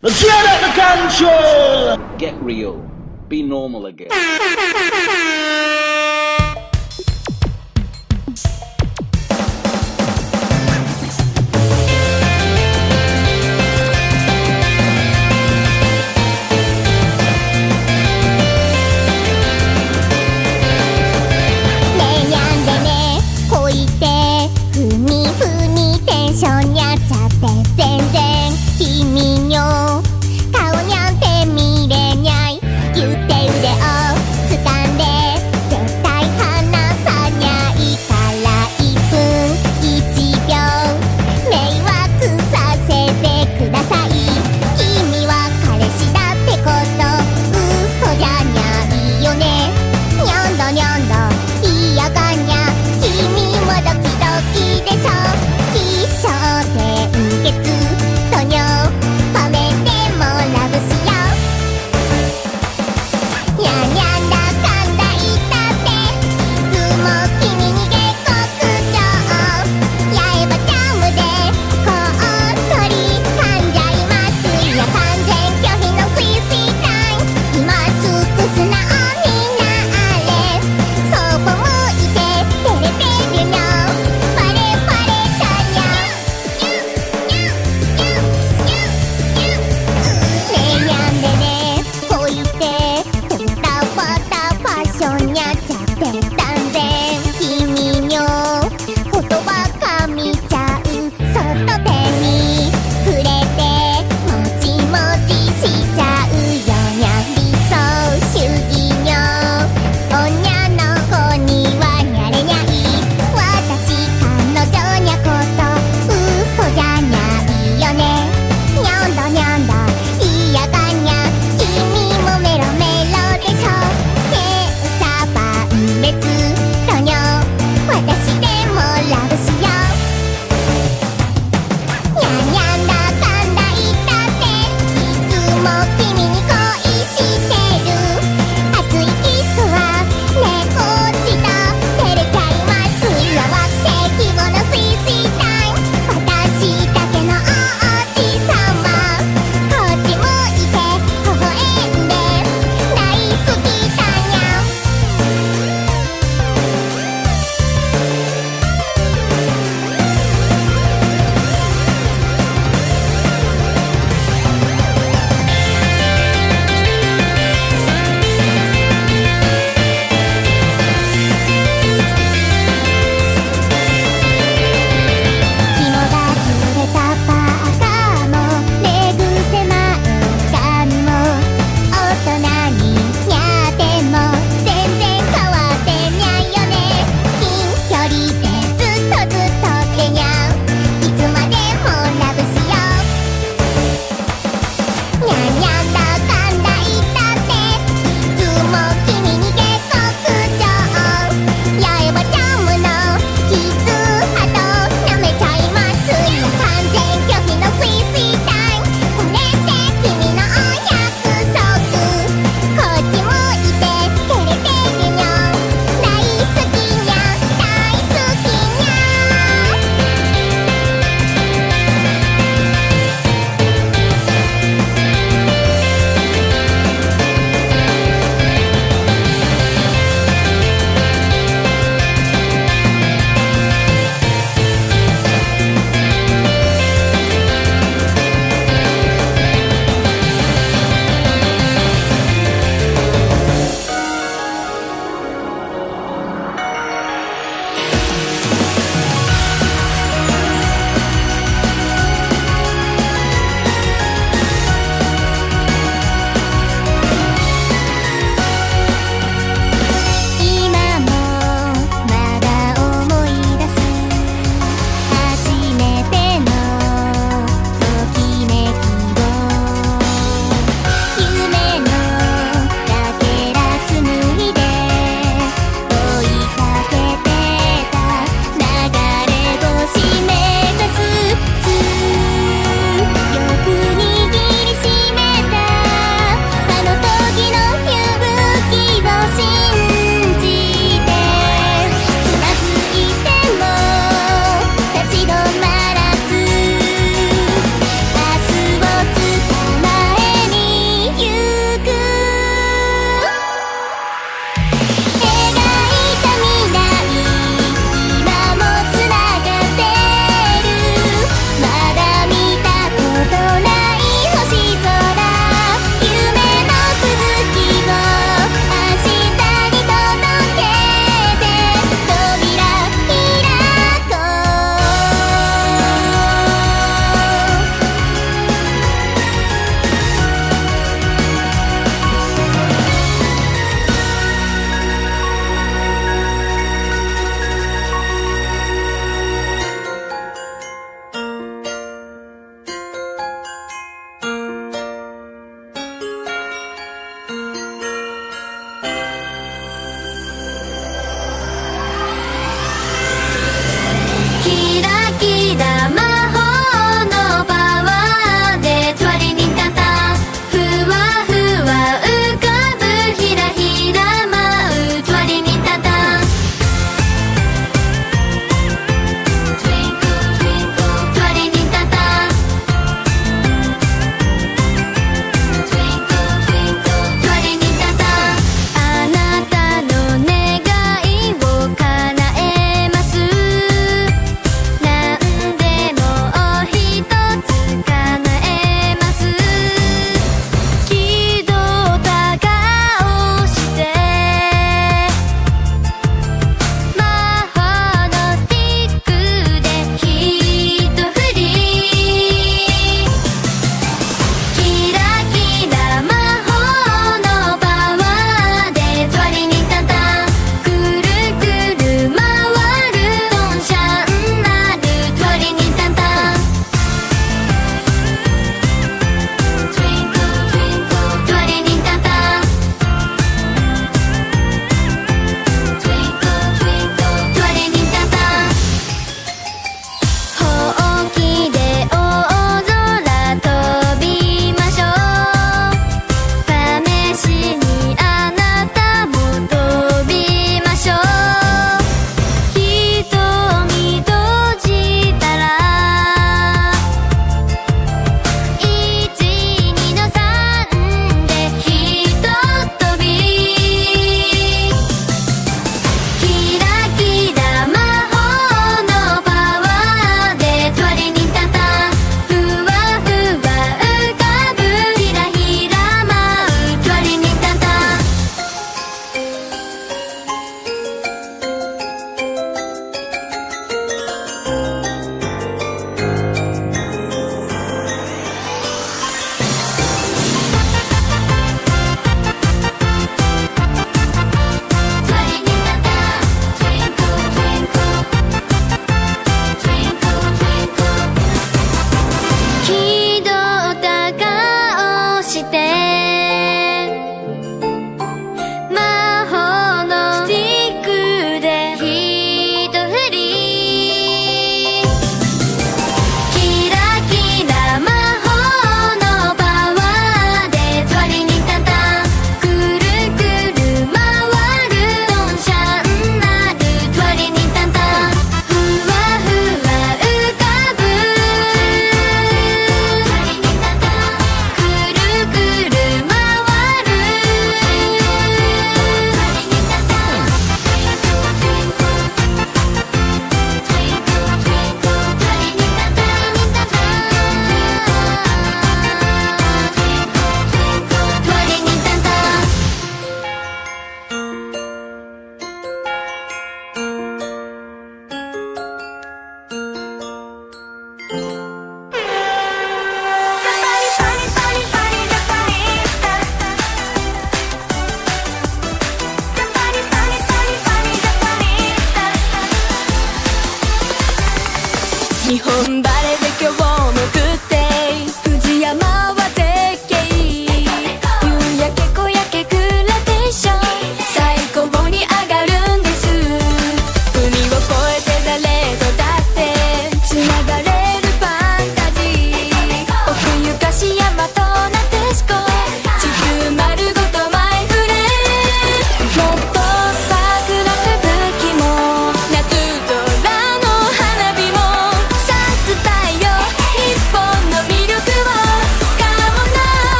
The threat of the control! Get real. Be normal again.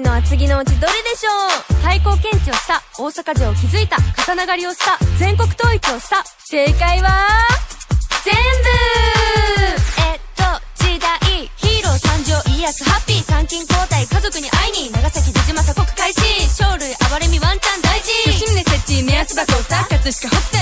ーの厚木のうちどれでしょう最高検知をした大阪城を築いた刀狩りをした全国統一をした正解は全部えっと時代ヒーロー参上家康ハッピー参勤交代家族に会いに長崎出島鎖国開始。生類暴れみワンチャン大事吉宗設置目安箱サーカスさ葛飾北斎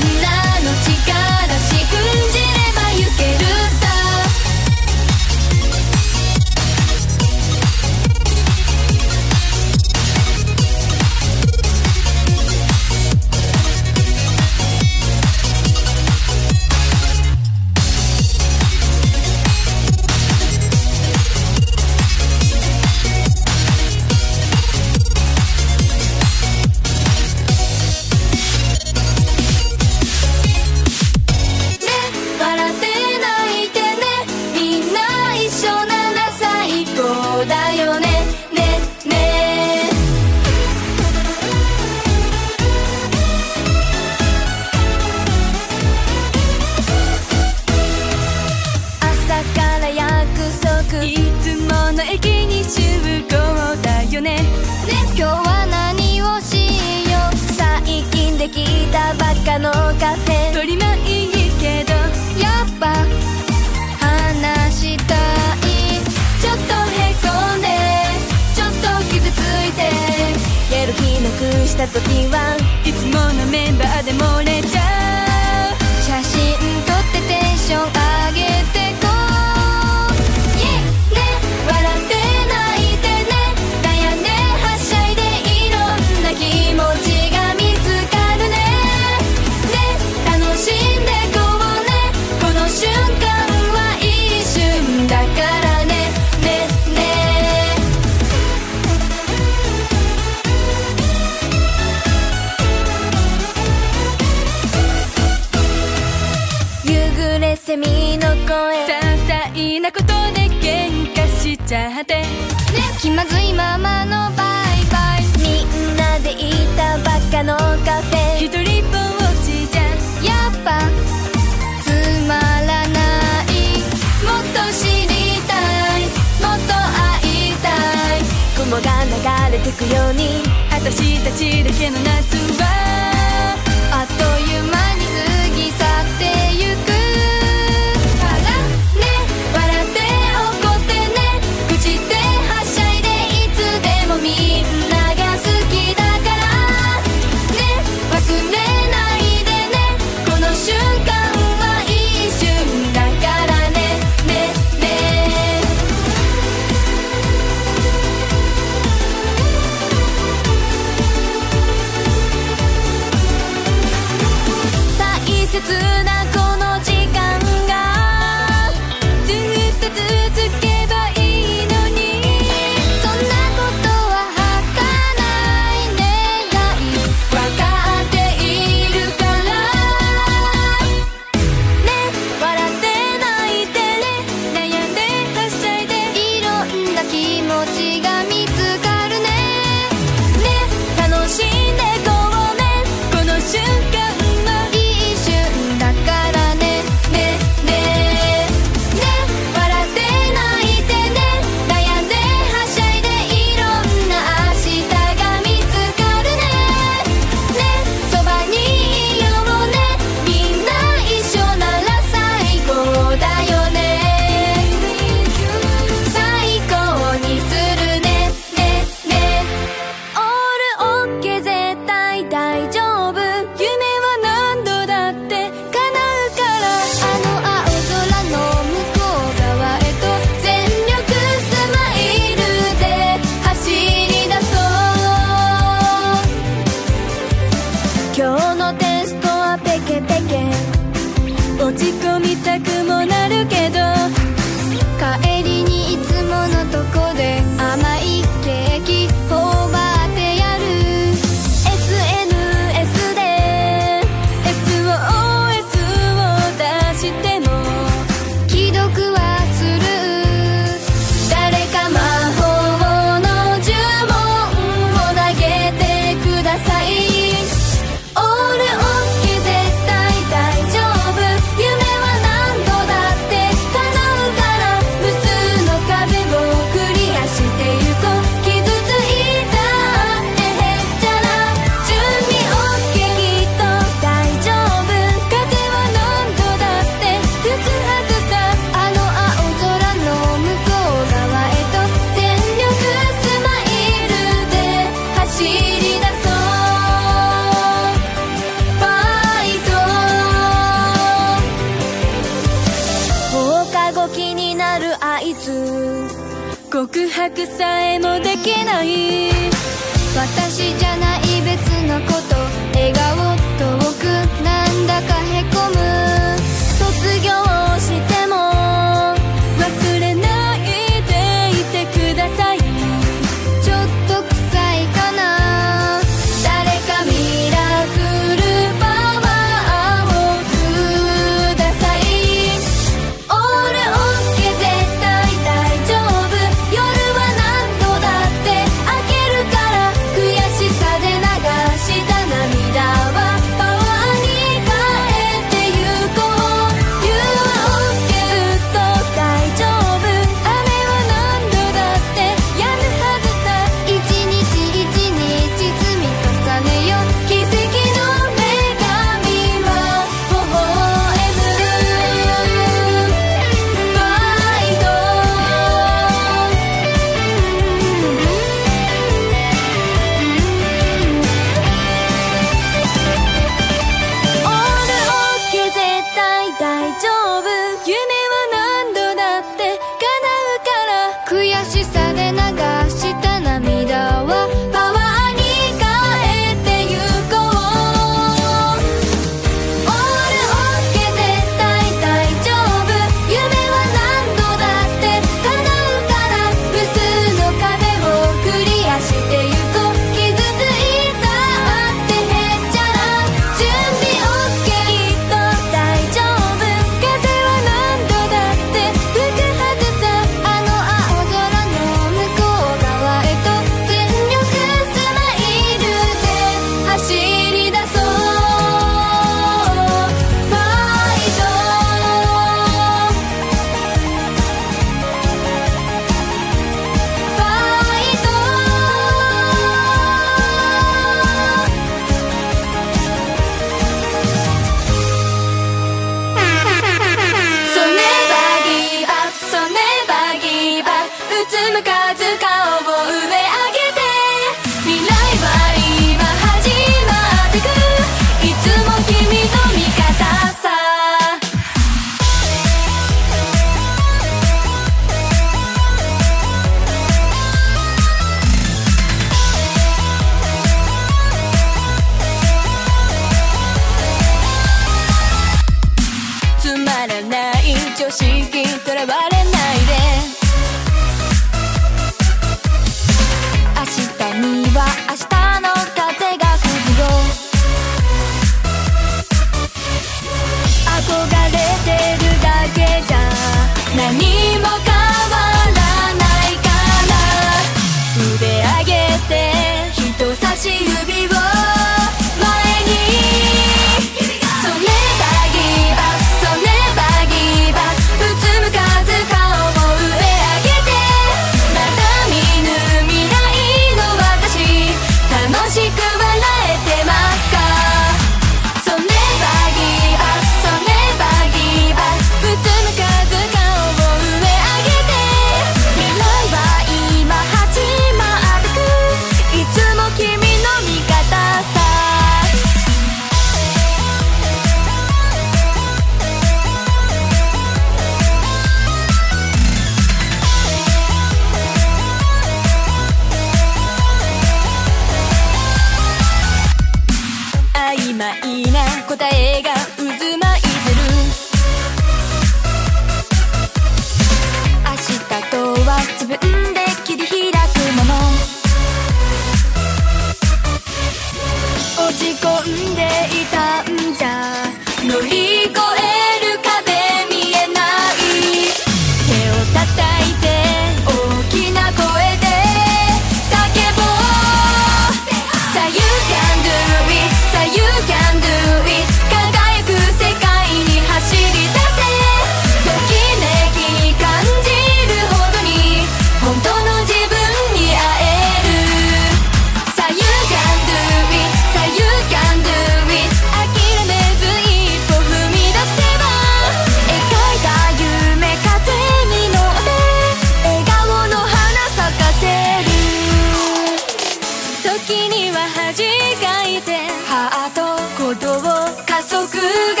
good.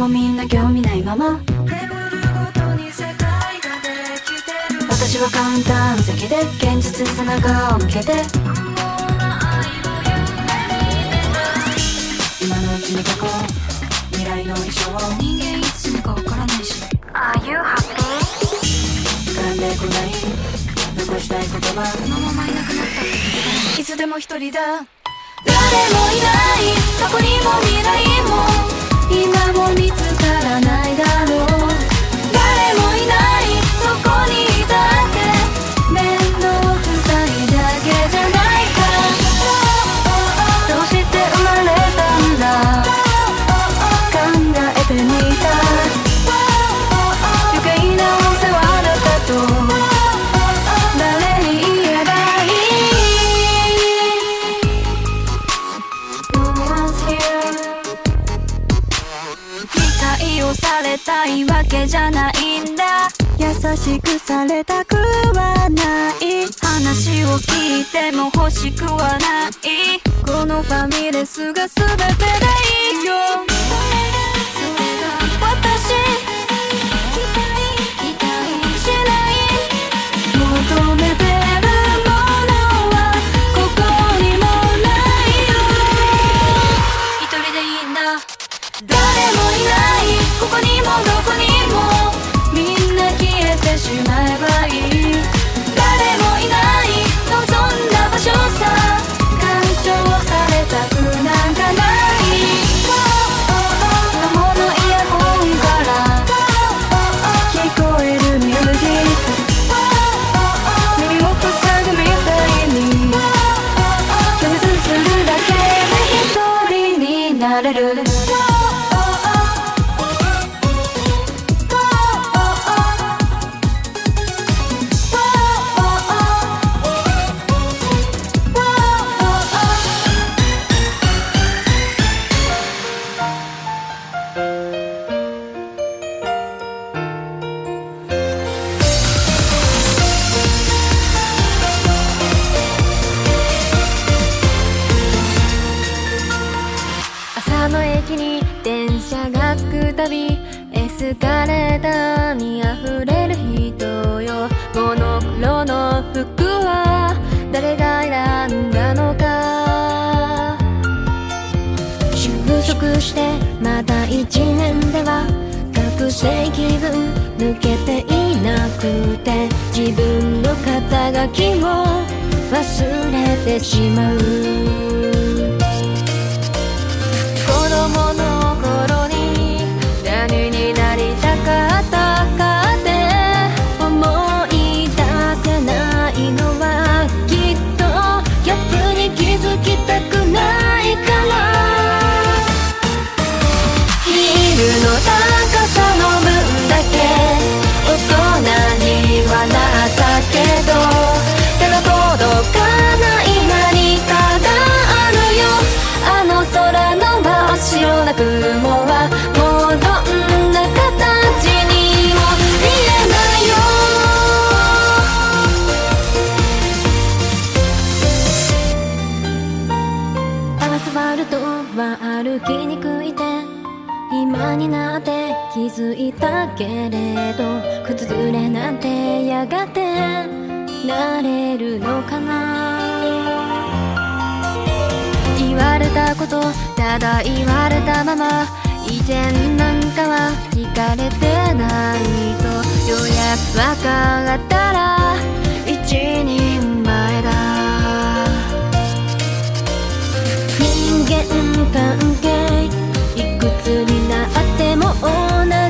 もみんな興味ないまま。私は簡単席で現実さながを向けて。今のうちに書こう。未来の衣装人間いつ死ぬか分からないし。Are you happy? 掴んでこない。残したい言葉このままいなくなった。っていつでも一人だ。誰もいない。どこにも未来も。今も見つからないだろう。誰もいないそこにいたって。たいわけじゃないんだ。優しくされたくはない。話を聞いても欲しくはない。このファミレスが全てでいいよ。正気分抜けていなくて自分の肩書きを忘れてしまう気づいたけれど崩れなんてやがてなれるのかな。言われたことただ言われたまま以前なんかは聞かれてないとようやくわかったら一人前だ。人間関係いくつになるでも同じ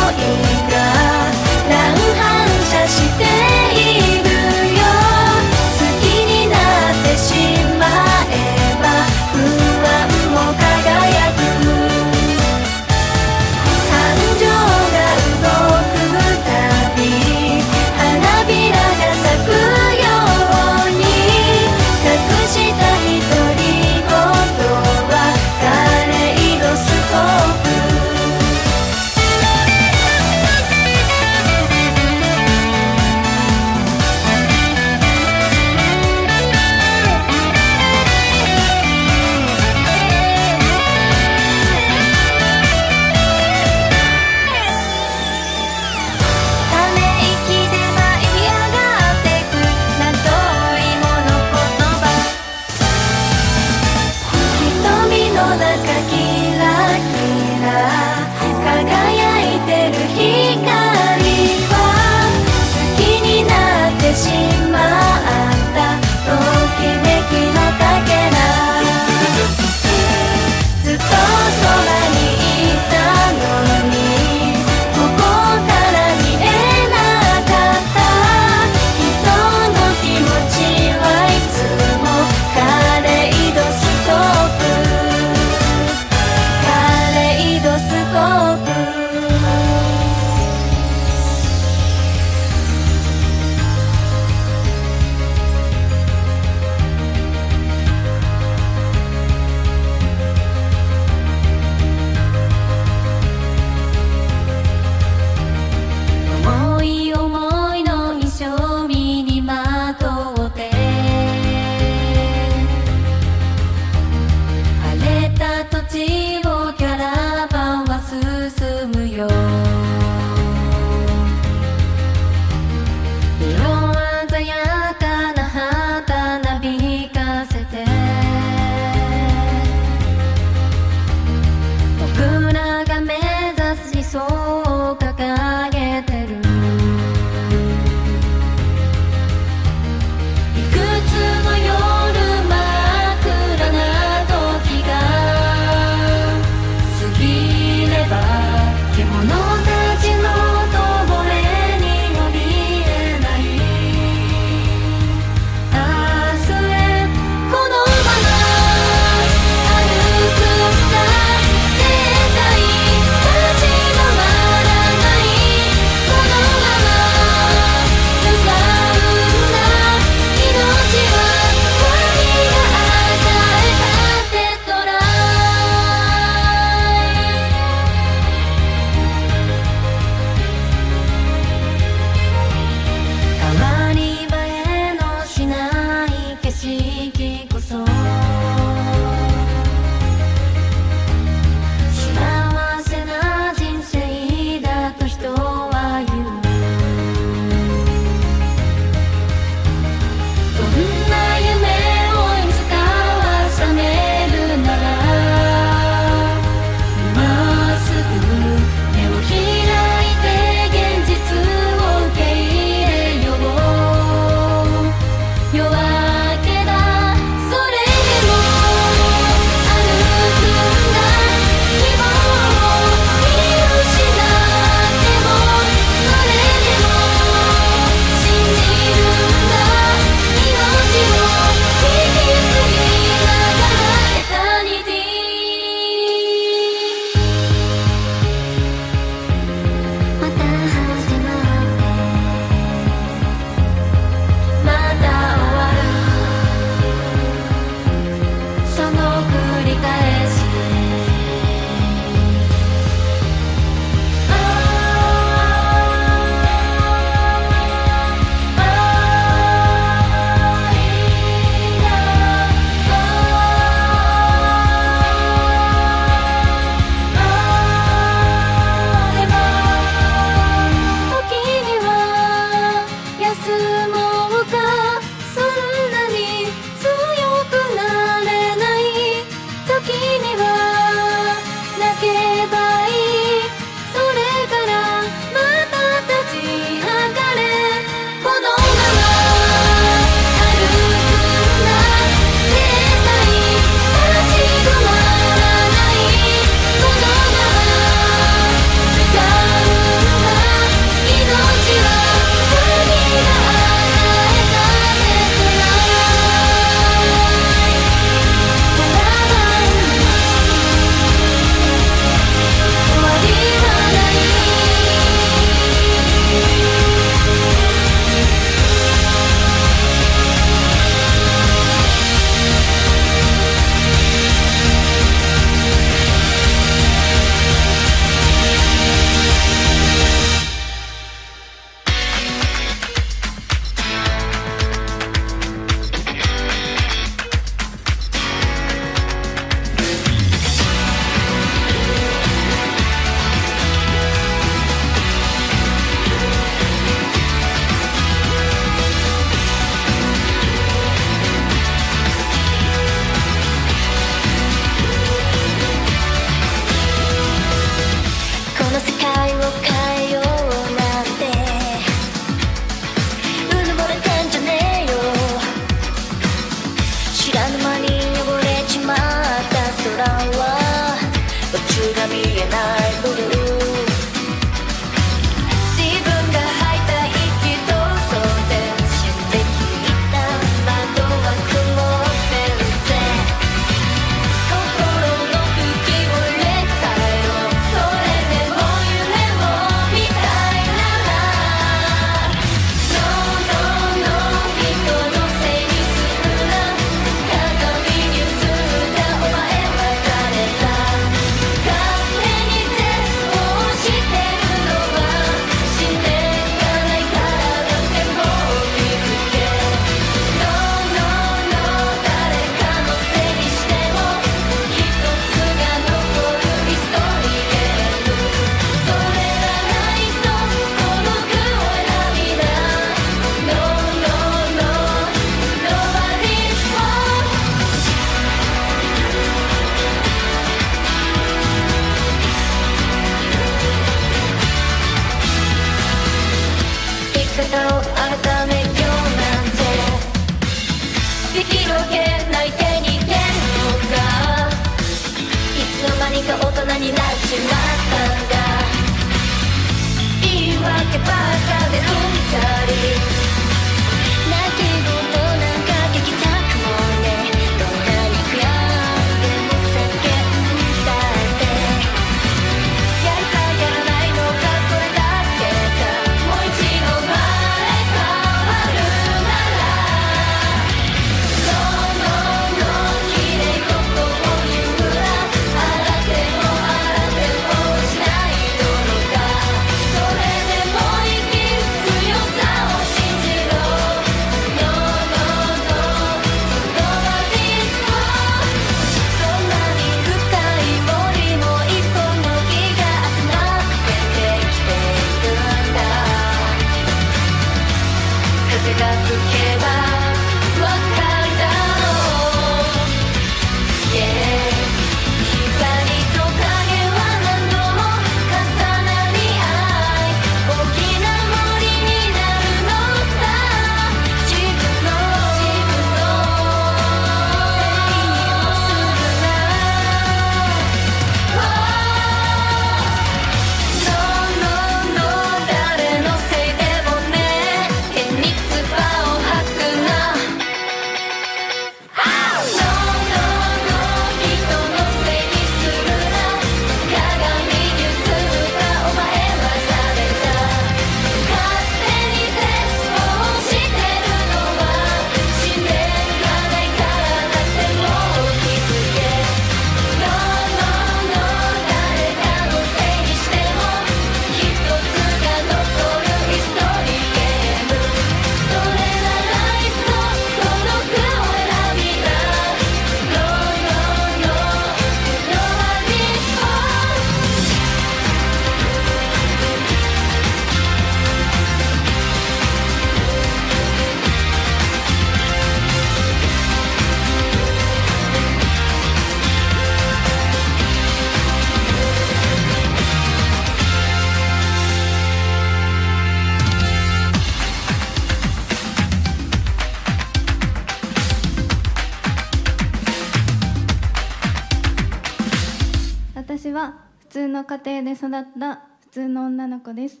育った普通の女の子です。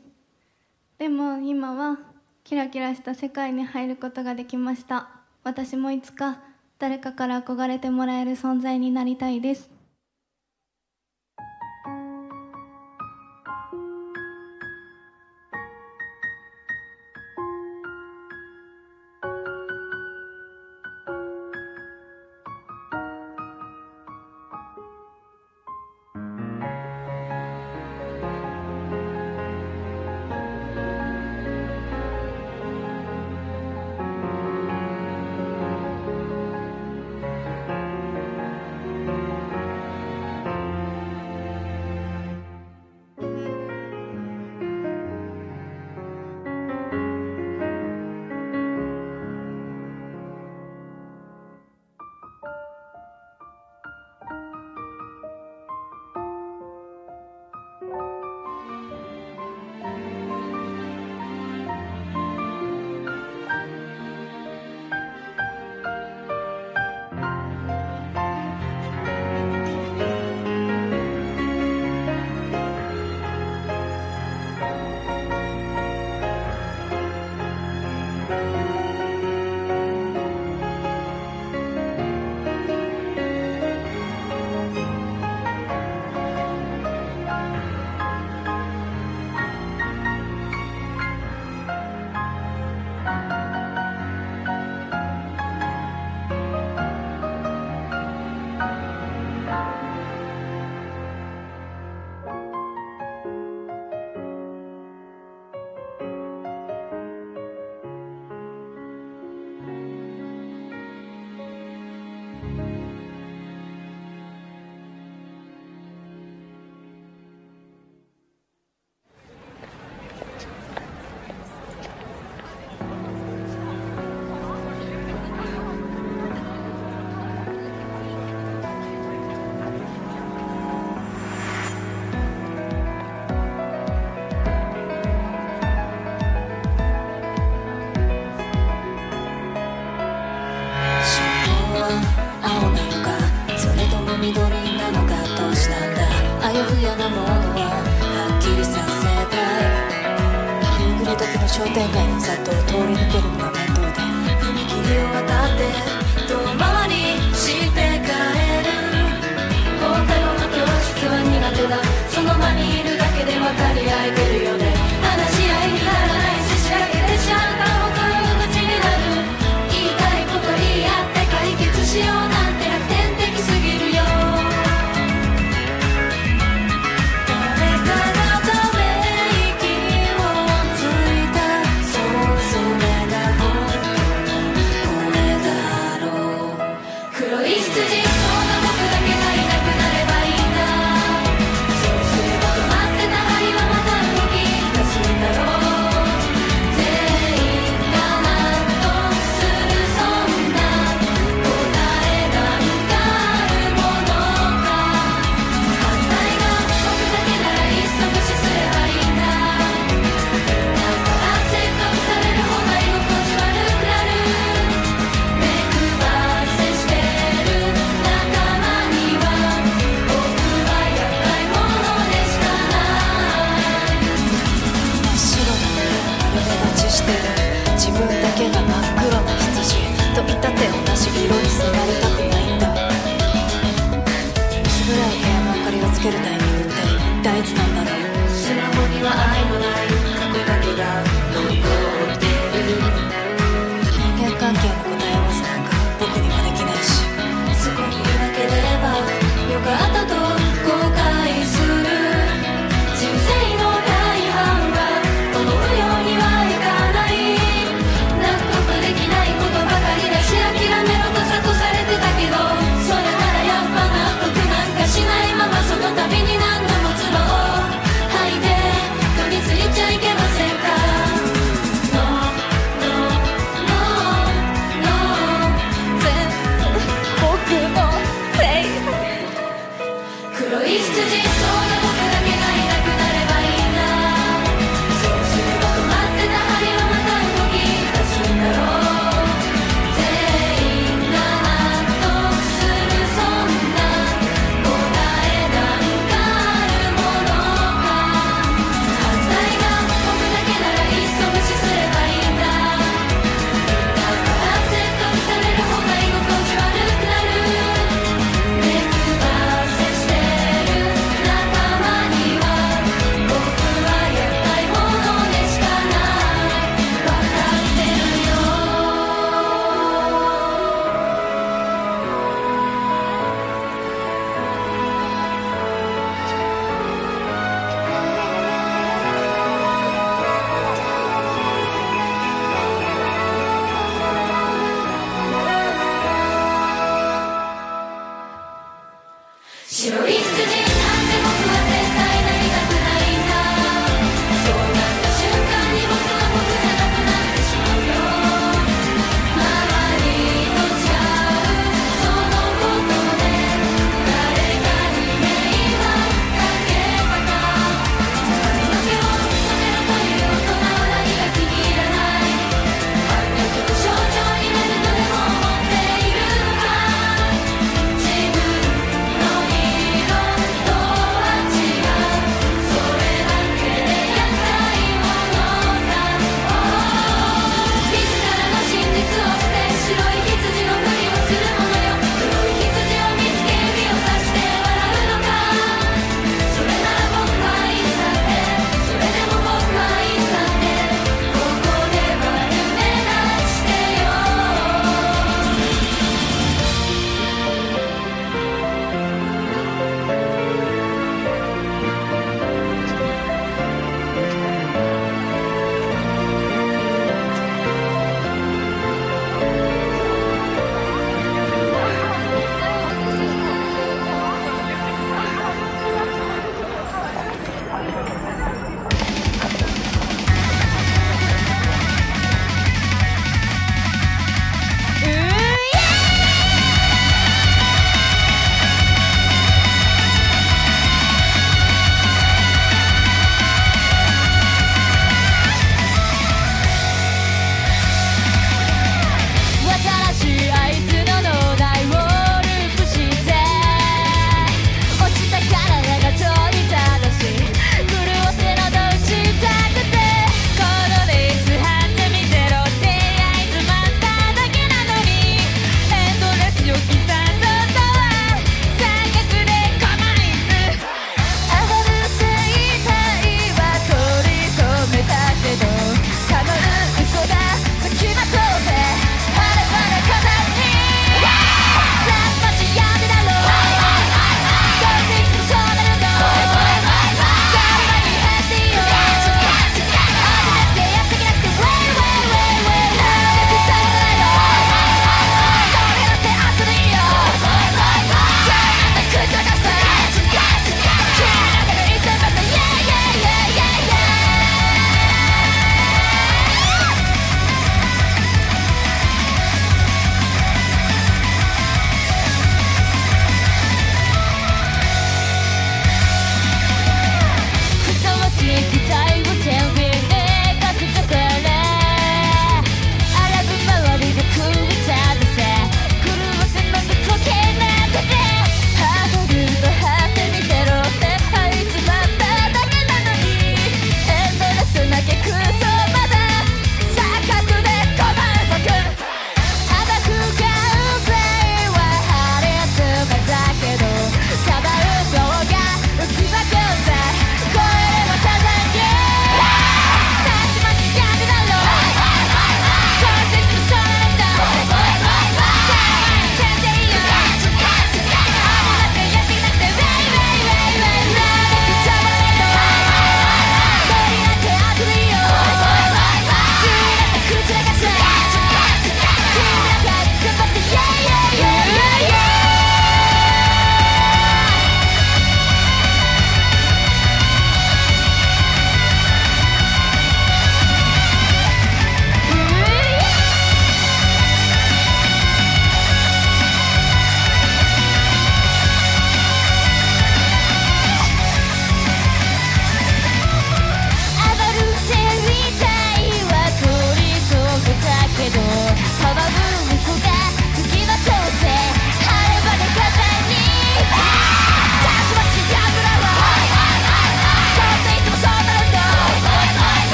でも今はキラキラした世界に入ることができました。私もいつか誰かから憧れてもらえる存在になりたいです。うようなものははっきりさせたい。夕暮れ時の商店街の里を通り抜け